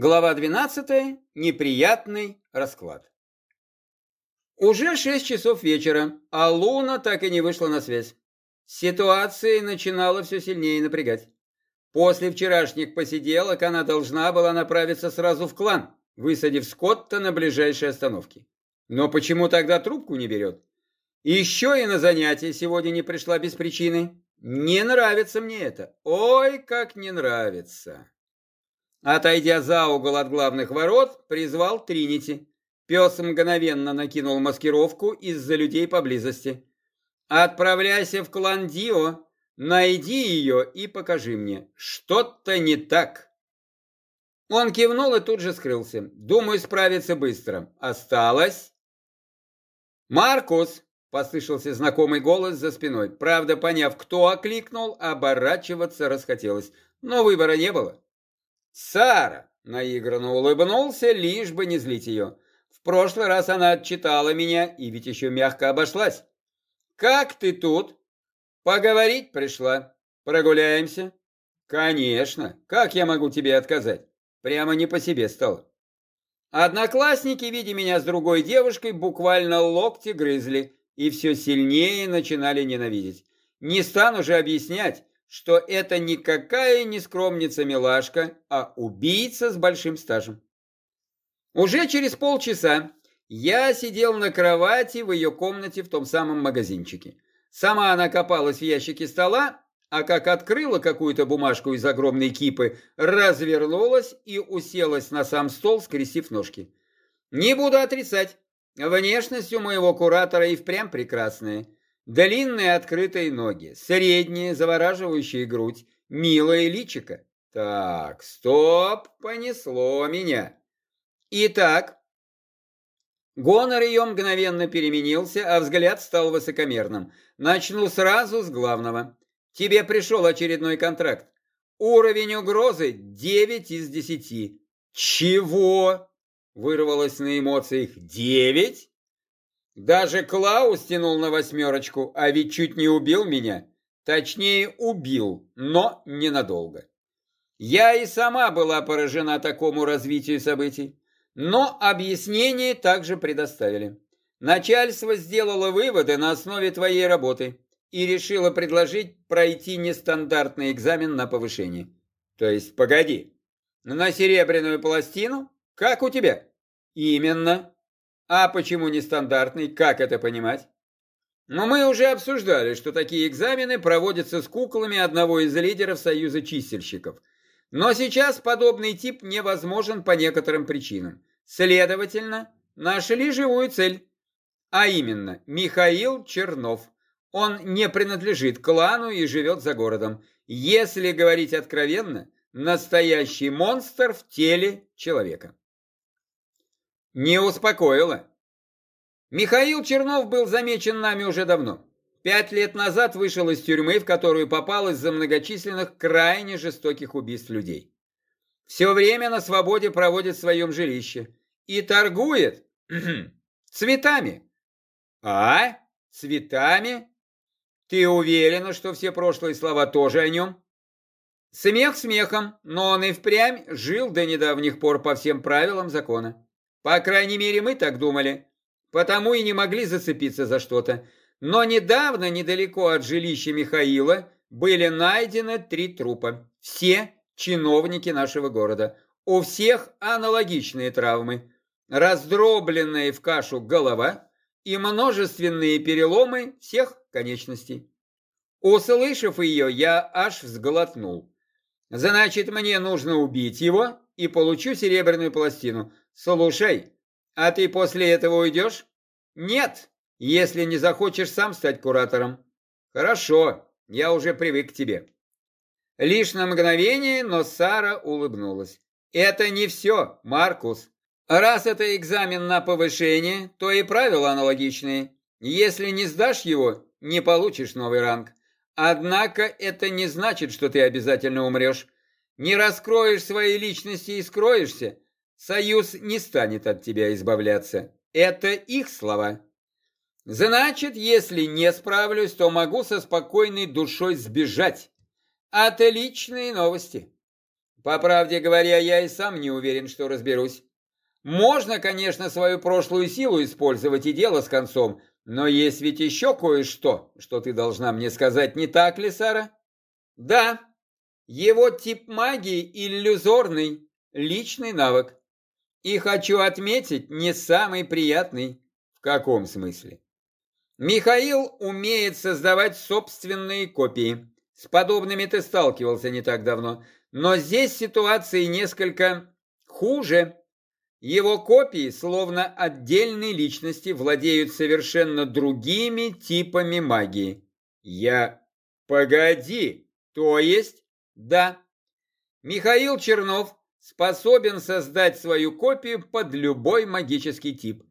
Глава 12. Неприятный расклад. Уже 6 часов вечера, а Луна так и не вышла на связь. Ситуация начинала все сильнее напрягать. После вчерашних посиделок она должна была направиться сразу в клан, высадив Скотта на ближайшей остановке. Но почему тогда трубку не берет? Еще и на занятие сегодня не пришла без причины. Не нравится мне это. Ой, как не нравится. Отойдя за угол от главных ворот, призвал Тринити. Пес мгновенно накинул маскировку из-за людей поблизости. «Отправляйся в клан Дио, найди ее и покажи мне. Что-то не так». Он кивнул и тут же скрылся. «Думаю, справиться быстро. Осталось...» «Маркус!» — послышался знакомый голос за спиной. Правда, поняв, кто окликнул, оборачиваться расхотелось. Но выбора не было. Сара наигранно улыбнулся, лишь бы не злить ее. В прошлый раз она отчитала меня и ведь еще мягко обошлась. «Как ты тут?» «Поговорить пришла. Прогуляемся?» «Конечно. Как я могу тебе отказать? Прямо не по себе стало». Одноклассники, видя меня с другой девушкой, буквально локти грызли и все сильнее начинали ненавидеть. Не стану же объяснять, что это никакая не скромница-милашка, а убийца с большим стажем. Уже через полчаса я сидел на кровати в ее комнате в том самом магазинчике. Сама она копалась в ящике стола, а как открыла какую-то бумажку из огромной кипы, развернулась и уселась на сам стол, скрестив ножки. Не буду отрицать, внешность у моего куратора и впрямь прекрасная. Длинные открытые ноги, средняя завораживающая грудь, милое личико. Так, стоп, понесло меня. Итак, гонор ее мгновенно переменился, а взгляд стал высокомерным. Начну сразу с главного. Тебе пришел очередной контракт. Уровень угрозы 9 из 10. Чего? Вырвалось на эмоциях. 9? Даже Клаус тянул на восьмерочку, а ведь чуть не убил меня. Точнее, убил, но ненадолго. Я и сама была поражена такому развитию событий, но объяснение также предоставили. Начальство сделало выводы на основе твоей работы и решило предложить пройти нестандартный экзамен на повышение. То есть, погоди, на серебряную пластину? Как у тебя? Именно. А почему нестандартный? Как это понимать? Но мы уже обсуждали, что такие экзамены проводятся с куклами одного из лидеров Союза чистильщиков. Но сейчас подобный тип невозможен по некоторым причинам. Следовательно, нашли живую цель. А именно, Михаил Чернов. Он не принадлежит клану и живет за городом. Если говорить откровенно, настоящий монстр в теле человека. Не успокоило. Михаил Чернов был замечен нами уже давно. Пять лет назад вышел из тюрьмы, в которую попал из-за многочисленных крайне жестоких убийств людей. Все время на свободе проводит в своем жилище и торгует цветами. А? Цветами? Ты уверена, что все прошлые слова тоже о нем? Смех смехом, но он и впрямь жил до недавних пор по всем правилам закона. По крайней мере, мы так думали. Потому и не могли зацепиться за что-то. Но недавно, недалеко от жилища Михаила, были найдены три трупа. Все чиновники нашего города. У всех аналогичные травмы. Раздробленная в кашу голова и множественные переломы всех конечностей. Услышав ее, я аж взглотнул. Значит, мне нужно убить его и получу серебряную пластину. Слушай, а ты после этого уйдешь? Нет, если не захочешь сам стать куратором. Хорошо, я уже привык к тебе. Лишь на мгновение, но Сара улыбнулась. Это не все, Маркус. Раз это экзамен на повышение, то и правила аналогичные. Если не сдашь его, не получишь новый ранг. Однако это не значит, что ты обязательно умрешь. Не раскроешь свои личности и скроешься, Союз не станет от тебя избавляться. Это их слова. Значит, если не справлюсь, то могу со спокойной душой сбежать. Отличные новости. По правде говоря, я и сам не уверен, что разберусь. Можно, конечно, свою прошлую силу использовать и дело с концом, но есть ведь еще кое-что, что ты должна мне сказать, не так ли, Сара? Да, его тип магии иллюзорный, личный навык. И хочу отметить, не самый приятный. В каком смысле? Михаил умеет создавать собственные копии. С подобными ты сталкивался не так давно. Но здесь ситуация несколько хуже. Его копии, словно отдельные личности, владеют совершенно другими типами магии. Я... Погоди, то есть... Да. Михаил Чернов способен создать свою копию под любой магический тип.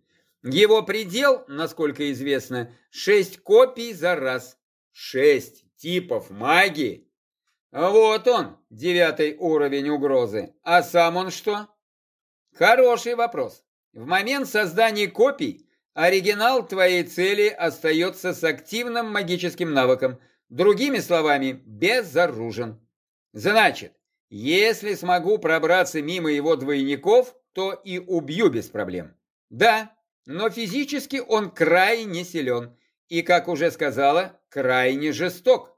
Его предел, насколько известно, шесть копий за раз. Шесть типов магии. Вот он, девятый уровень угрозы. А сам он что? Хороший вопрос. В момент создания копий оригинал твоей цели остается с активным магическим навыком. Другими словами, безоружен. Значит, если смогу пробраться мимо его двойников, то и убью без проблем. Да, но физически он крайне силен и, как уже сказала, крайне жесток.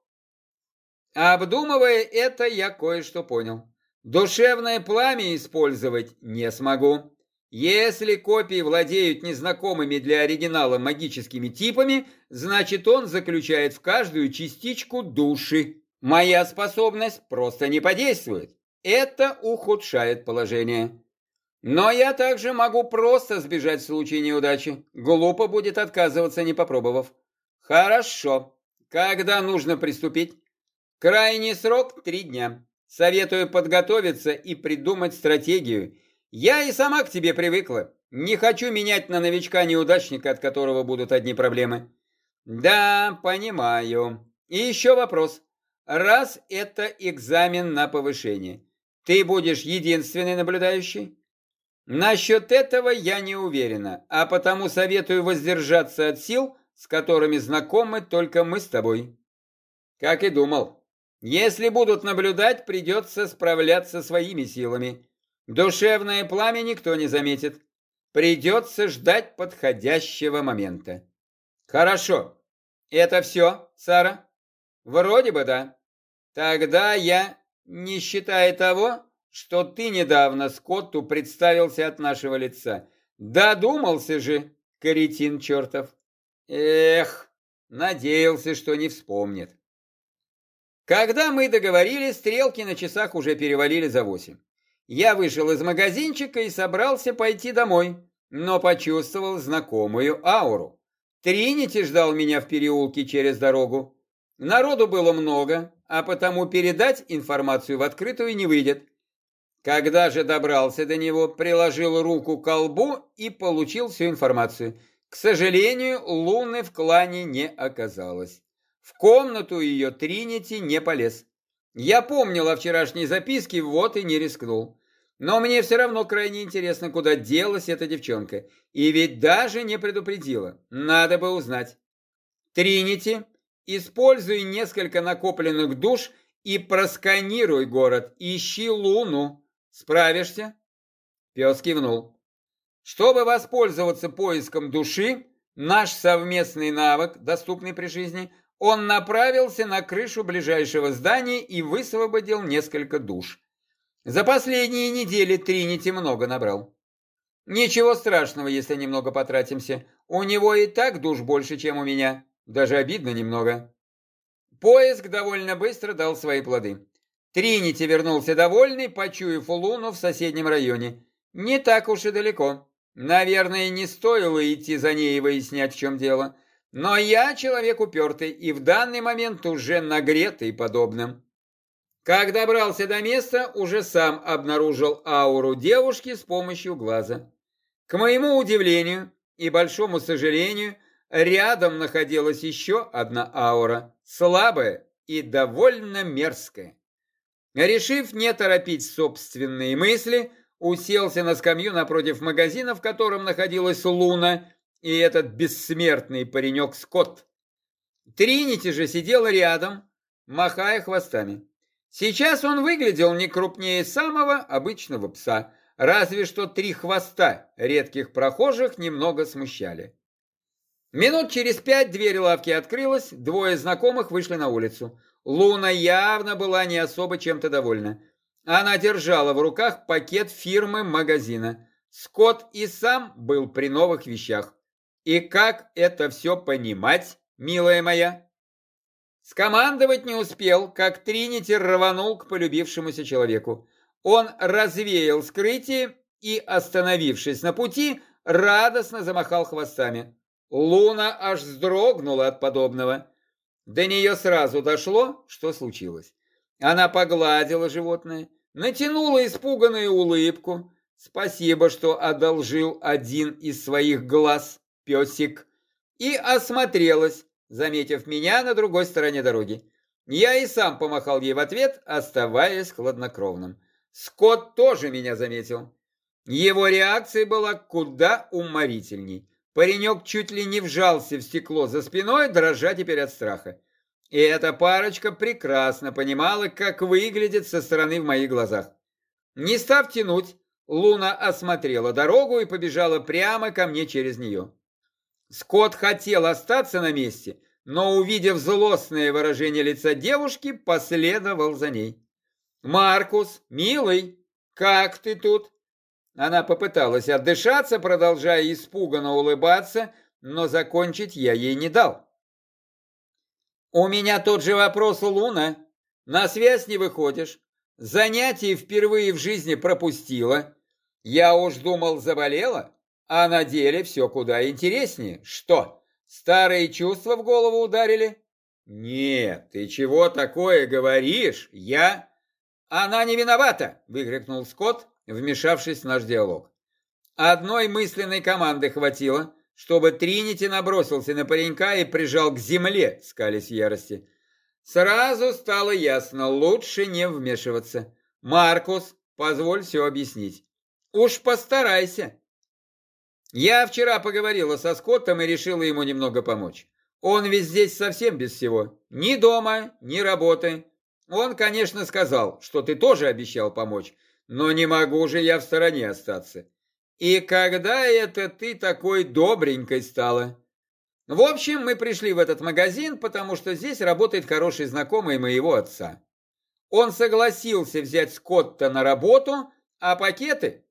Обдумывая это, я кое-что понял. Душевное пламя использовать не смогу. Если копии владеют незнакомыми для оригинала магическими типами, значит он заключает в каждую частичку души. Моя способность просто не подействует. Это ухудшает положение. Но я также могу просто сбежать в случае неудачи. Глупо будет отказываться, не попробовав. Хорошо. Когда нужно приступить? Крайний срок – три дня. Советую подготовиться и придумать стратегию. Я и сама к тебе привыкла. Не хочу менять на новичка-неудачника, от которого будут одни проблемы. Да, понимаю. И еще вопрос. Раз это экзамен на повышение, ты будешь единственный наблюдающий? Насчет этого я не уверена, а потому советую воздержаться от сил, с которыми знакомы только мы с тобой. Как и думал. Если будут наблюдать, придется справляться своими силами. Душевное пламя никто не заметит. Придется ждать подходящего момента. Хорошо. Это все, Сара? Вроде бы да. Тогда я, не считая того, что ты недавно Скотту представился от нашего лица. Додумался же, каретин чертов. Эх, надеялся, что не вспомнит. Когда мы договорились, стрелки на часах уже перевалили за восемь. Я вышел из магазинчика и собрался пойти домой, но почувствовал знакомую ауру. Тринити ждал меня в переулке через дорогу. Народу было много, а потому передать информацию в открытую не выйдет. Когда же добрался до него, приложил руку к колбу и получил всю информацию. К сожалению, Луны в клане не оказалось. В комнату ее Тринити не полез. Я помнил о вчерашней записке, вот и не рискнул. Но мне все равно крайне интересно, куда делась эта девчонка. И ведь даже не предупредила. Надо бы узнать. Тринити, используй несколько накопленных душ и просканируй город. Ищи Луну. Справишься?» Пес кивнул. Чтобы воспользоваться поиском души, наш совместный навык, доступный при жизни, он направился на крышу ближайшего здания и высвободил несколько душ. За последние недели Тринити много набрал. Ничего страшного, если немного потратимся. У него и так душ больше, чем у меня. Даже обидно немного. Поиск довольно быстро дал свои плоды. Тринити вернулся довольный, почуяв Луну в соседнем районе. Не так уж и далеко. Наверное, не стоило идти за ней и выяснять, в чем дело. Но я человек упертый и в данный момент уже нагретый подобным. Как добрался до места, уже сам обнаружил ауру девушки с помощью глаза. К моему удивлению и большому сожалению, рядом находилась еще одна аура, слабая и довольно мерзкая. Решив не торопить собственные мысли, уселся на скамью напротив магазина, в котором находилась Луна и этот бессмертный паренек Скотт. Тринити же сидела рядом, махая хвостами. Сейчас он выглядел не крупнее самого обычного пса, разве что три хвоста редких прохожих немного смущали. Минут через пять дверь лавки открылась, двое знакомых вышли на улицу. Луна явно была не особо чем-то довольна. Она держала в руках пакет фирмы магазина. Скотт и сам был при новых вещах. И как это все понимать, милая моя? Скомандовать не успел, как Тринити рванул к полюбившемуся человеку. Он развеял скрытие и, остановившись на пути, радостно замахал хвостами. Луна аж вздрогнула от подобного. До нее сразу дошло, что случилось. Она погладила животное, натянула испуганную улыбку. Спасибо, что одолжил один из своих глаз, песик, и осмотрелась, заметив меня на другой стороне дороги. Я и сам помахал ей в ответ, оставаясь хладнокровным. Скотт тоже меня заметил. Его реакция была куда уморительней. Паренек чуть ли не вжался в стекло за спиной, дрожа теперь от страха. И эта парочка прекрасно понимала, как выглядит со стороны в моих глазах. Не став тянуть, Луна осмотрела дорогу и побежала прямо ко мне через нее. Скотт хотел остаться на месте, но, увидев злостное выражение лица девушки, последовал за ней. «Маркус, милый, как ты тут?» Она попыталась отдышаться, продолжая испуганно улыбаться, но закончить я ей не дал. «У меня тот же вопрос, Луна. На связь не выходишь. Занятие впервые в жизни пропустила. Я уж думал, заболела, а на деле все куда интереснее. Что, старые чувства в голову ударили?» «Нет, ты чего такое говоришь? Я...» «Она не виновата!» — выкрикнул Скотт, вмешавшись в наш диалог. Одной мысленной команды хватило, чтобы Тринити набросился на паренька и прижал к земле, скались ярости. Сразу стало ясно, лучше не вмешиваться. Маркус, позволь все объяснить. Уж постарайся. Я вчера поговорила со Скоттом и решила ему немного помочь. Он ведь здесь совсем без всего. Ни дома, ни работы. Он, конечно, сказал, что ты тоже обещал помочь, но не могу же я в стороне остаться. И когда это ты такой добренькой стала? В общем, мы пришли в этот магазин, потому что здесь работает хороший знакомый моего отца. Он согласился взять Скотта на работу, а пакеты...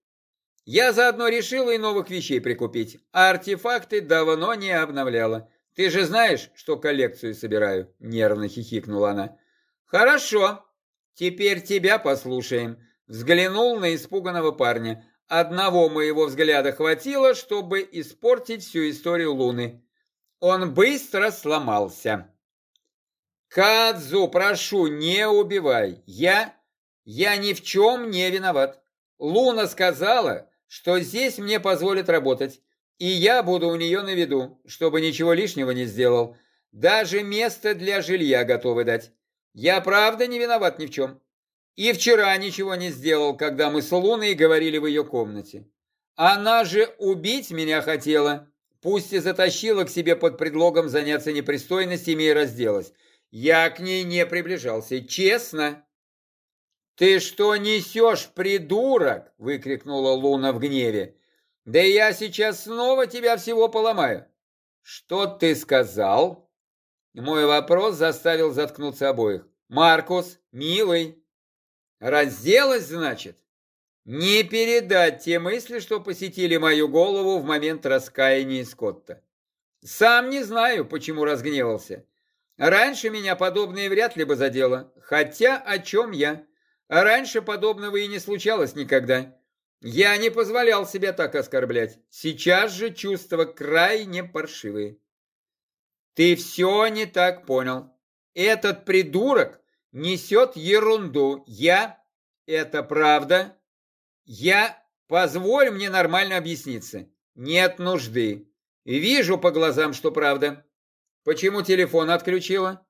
Я заодно решила и новых вещей прикупить, а артефакты давно не обновляла. Ты же знаешь, что коллекцию собираю, нервно хихикнула она. Хорошо, теперь тебя послушаем. Взглянул на испуганного парня. Одного моего взгляда хватило, чтобы испортить всю историю Луны. Он быстро сломался. «Кадзу, прошу, не убивай. Я... я ни в чем не виноват. Луна сказала, что здесь мне позволят работать, и я буду у нее на виду, чтобы ничего лишнего не сделал. Даже место для жилья готовы дать. Я правда не виноват ни в чем. И вчера ничего не сделал, когда мы с Луной говорили в ее комнате. Она же убить меня хотела, пусть и затащила к себе под предлогом заняться непристойностями и разделась. Я к ней не приближался, честно. «Ты что несешь, придурок?» — выкрикнула Луна в гневе. «Да я сейчас снова тебя всего поломаю». «Что ты сказал?» Мой вопрос заставил заткнуться обоих. «Маркус, милый, Разделась, значит? Не передать те мысли, что посетили мою голову в момент раскаяния Скотта. Сам не знаю, почему разгневался. Раньше меня подобное вряд ли бы задело. Хотя о чем я? Раньше подобного и не случалось никогда. Я не позволял себя так оскорблять. Сейчас же чувства крайне паршивые. Ты все не так понял. Этот придурок несет ерунду. Я... Это правда? Я... Позволь мне нормально объясниться. Нет нужды. Вижу по глазам, что правда. Почему телефон отключила?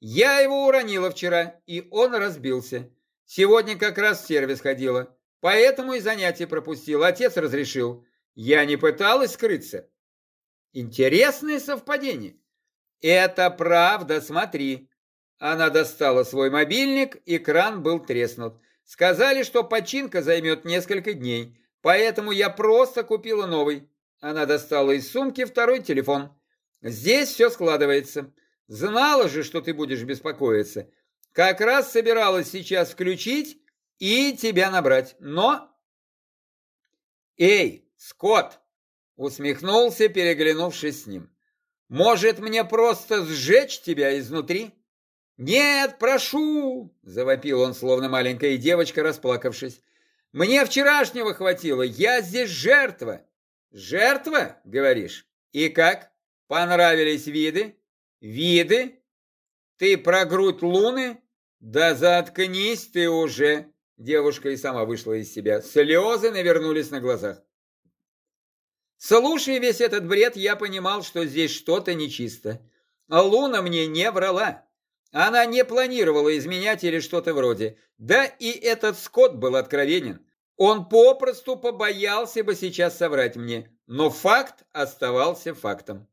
Я его уронила вчера, и он разбился. Сегодня как раз в сервис ходила. Поэтому и занятие пропустил. Отец разрешил. Я не пыталась скрыться. Интересное совпадение. Это правда, смотри. Она достала свой мобильник, экран был треснут. Сказали, что починка займет несколько дней, поэтому я просто купила новый. Она достала из сумки второй телефон. Здесь все складывается. Знала же, что ты будешь беспокоиться. Как раз собиралась сейчас включить и тебя набрать. Но... Эй, Скотт! Усмехнулся, переглянувшись с ним. Может, мне просто сжечь тебя изнутри? Нет, прошу! Завопил он, словно маленькая девочка, расплакавшись. Мне вчерашнего хватило, я здесь жертва. Жертва, говоришь? И как? Понравились виды? Виды? Ты про грудь луны? Да заткнись ты уже! Девушка и сама вышла из себя. Слезы навернулись на глазах. Слушая весь этот бред, я понимал, что здесь что-то нечисто. А Луна мне не врала. Она не планировала изменять или что-то вроде. Да и этот Скотт был откровенен. Он попросту побоялся бы сейчас соврать мне, но факт оставался фактом.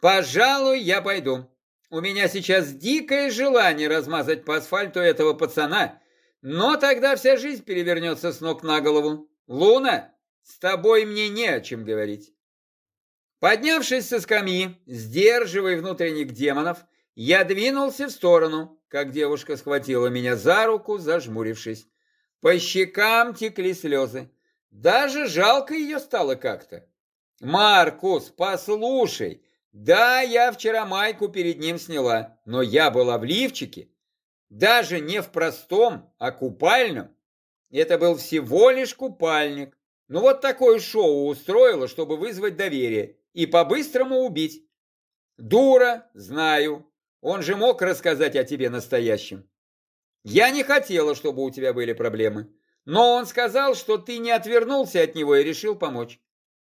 «Пожалуй, я пойду. У меня сейчас дикое желание размазать по асфальту этого пацана, но тогда вся жизнь перевернется с ног на голову. Луна, с тобой мне не о чем говорить». Поднявшись со скамьи, сдерживая внутренних демонов, я двинулся в сторону, как девушка схватила меня за руку, зажмурившись. По щекам текли слезы. Даже жалко ее стало как-то. «Маркус, послушай, да, я вчера майку перед ним сняла, но я была в лифчике, даже не в простом, а купальном. Это был всего лишь купальник. Ну вот такое шоу устроила, чтобы вызвать доверие и по-быстрому убить. Дура, знаю, он же мог рассказать о тебе настоящем. Я не хотела, чтобы у тебя были проблемы. Но он сказал, что ты не отвернулся от него и решил помочь.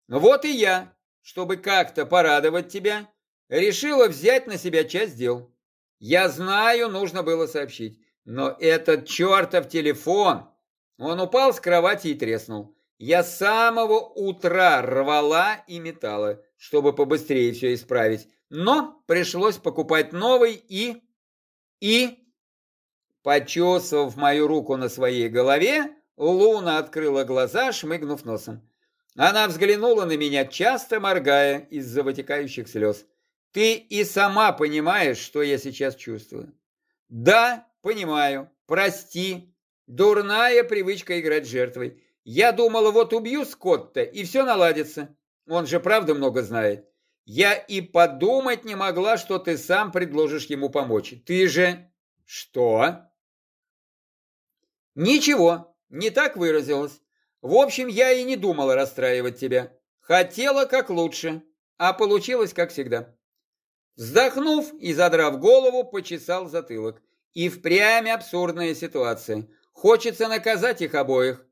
Вот и я, чтобы как-то порадовать тебя, решила взять на себя часть дел. Я знаю, нужно было сообщить, но этот чертов телефон... Он упал с кровати и треснул. Я с самого утра рвала и метала, чтобы побыстрее все исправить. Но пришлось покупать новый и... И... Почесывав мою руку на своей голове, Луна открыла глаза, шмыгнув носом. Она взглянула на меня, часто моргая из-за вытекающих слез. «Ты и сама понимаешь, что я сейчас чувствую?» «Да, понимаю. Прости. Дурная привычка играть жертвой. Я думала, вот убью Скотта, и все наладится. Он же правда много знает. Я и подумать не могла, что ты сам предложишь ему помочь. Ты же... Что? Ничего, не так выразилась. В общем, я и не думала расстраивать тебя. Хотела как лучше, а получилось как всегда. Вздохнув и задрав голову, почесал затылок. И впрямь абсурдная ситуация. Хочется наказать их обоих.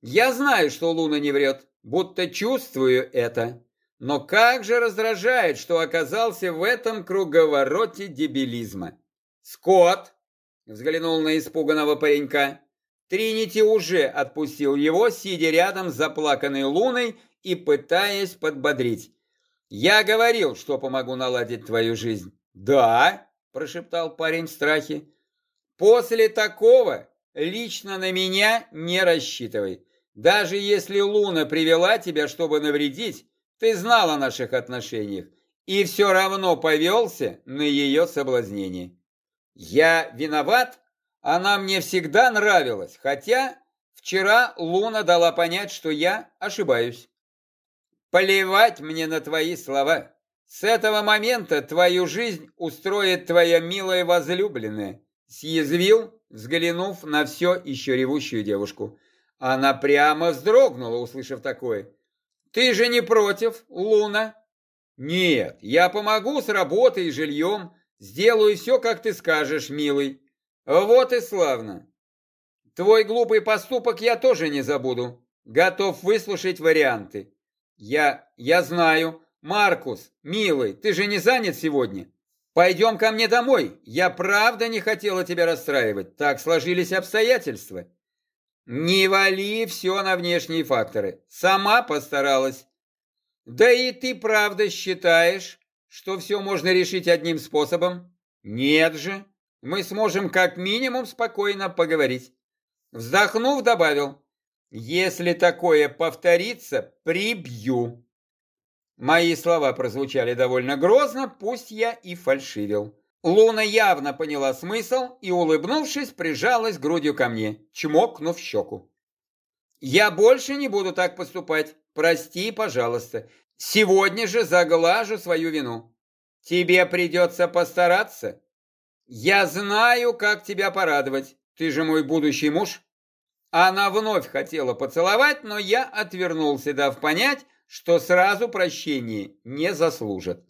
Я знаю, что Луна не врет, будто чувствую это. Но как же раздражает, что оказался в этом круговороте дебилизма. «Скотт!» — взглянул на испуганного паренька. Тринити уже отпустил его, сидя рядом с заплаканной луной и пытаясь подбодрить. «Я говорил, что помогу наладить твою жизнь». «Да?» – прошептал парень в страхе. «После такого лично на меня не рассчитывай. Даже если Луна привела тебя, чтобы навредить, ты знал о наших отношениях и все равно повелся на ее соблазнение. Я виноват? Она мне всегда нравилась, хотя вчера Луна дала понять, что я ошибаюсь. Плевать мне на твои слова. С этого момента твою жизнь устроит твоя милая возлюбленная. Съязвил, взглянув на все еще ревущую девушку. Она прямо вздрогнула, услышав такое. Ты же не против, Луна? Нет, я помогу с работой и жильем, сделаю все, как ты скажешь, милый. Вот и славно. Твой глупый поступок я тоже не забуду. Готов выслушать варианты. Я... я знаю. Маркус, милый, ты же не занят сегодня? Пойдем ко мне домой. Я правда не хотела тебя расстраивать. Так сложились обстоятельства. Не вали все на внешние факторы. Сама постаралась. Да и ты правда считаешь, что все можно решить одним способом? Нет же. мы сможем как минимум спокойно поговорить. Вздохнув, добавил, если такое повторится, прибью. Мои слова прозвучали довольно грозно, пусть я и фальшивил. Луна явно поняла смысл и, улыбнувшись, прижалась грудью ко мне, чмокнув щеку. «Я больше не буду так поступать. Прости, пожалуйста. Сегодня же заглажу свою вину. Тебе придется постараться. Я знаю, как тебя порадовать. Ты же мой будущий муж». Она вновь хотела поцеловать, но я отвернулся, дав понять, что сразу прощения не заслужит.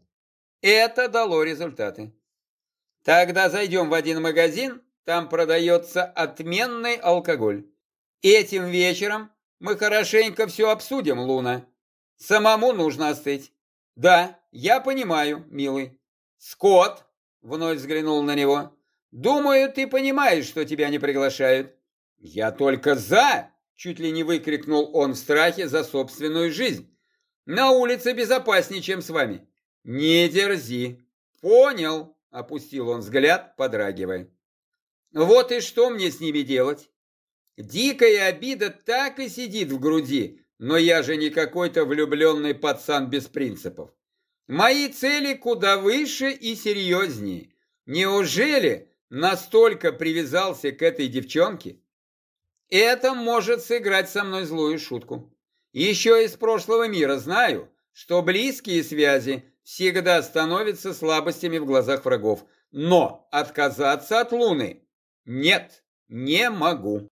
Это дало результаты. Тогда зайдем в один магазин, там продается отменный алкоголь. Этим вечером мы хорошенько все обсудим, Луна. Самому нужно остыть. Да, я понимаю, милый. Скотт, вновь взглянул на него. Думаю, ты понимаешь, что тебя не приглашают. Я только за, чуть ли не выкрикнул он в страхе за собственную жизнь. На улице безопаснее, чем с вами. Не дерзи. Понял. Опустил он взгляд, подрагивая. Вот и что мне с ними делать? Дикая обида так и сидит в груди, но я же не какой-то влюбленный пацан без принципов. Мои цели куда выше и серьезнее. Неужели настолько привязался к этой девчонке? Это может сыграть со мной злую шутку. Еще из прошлого мира знаю, что близкие связи всегда становятся слабостями в глазах врагов. Но отказаться от Луны нет, не могу.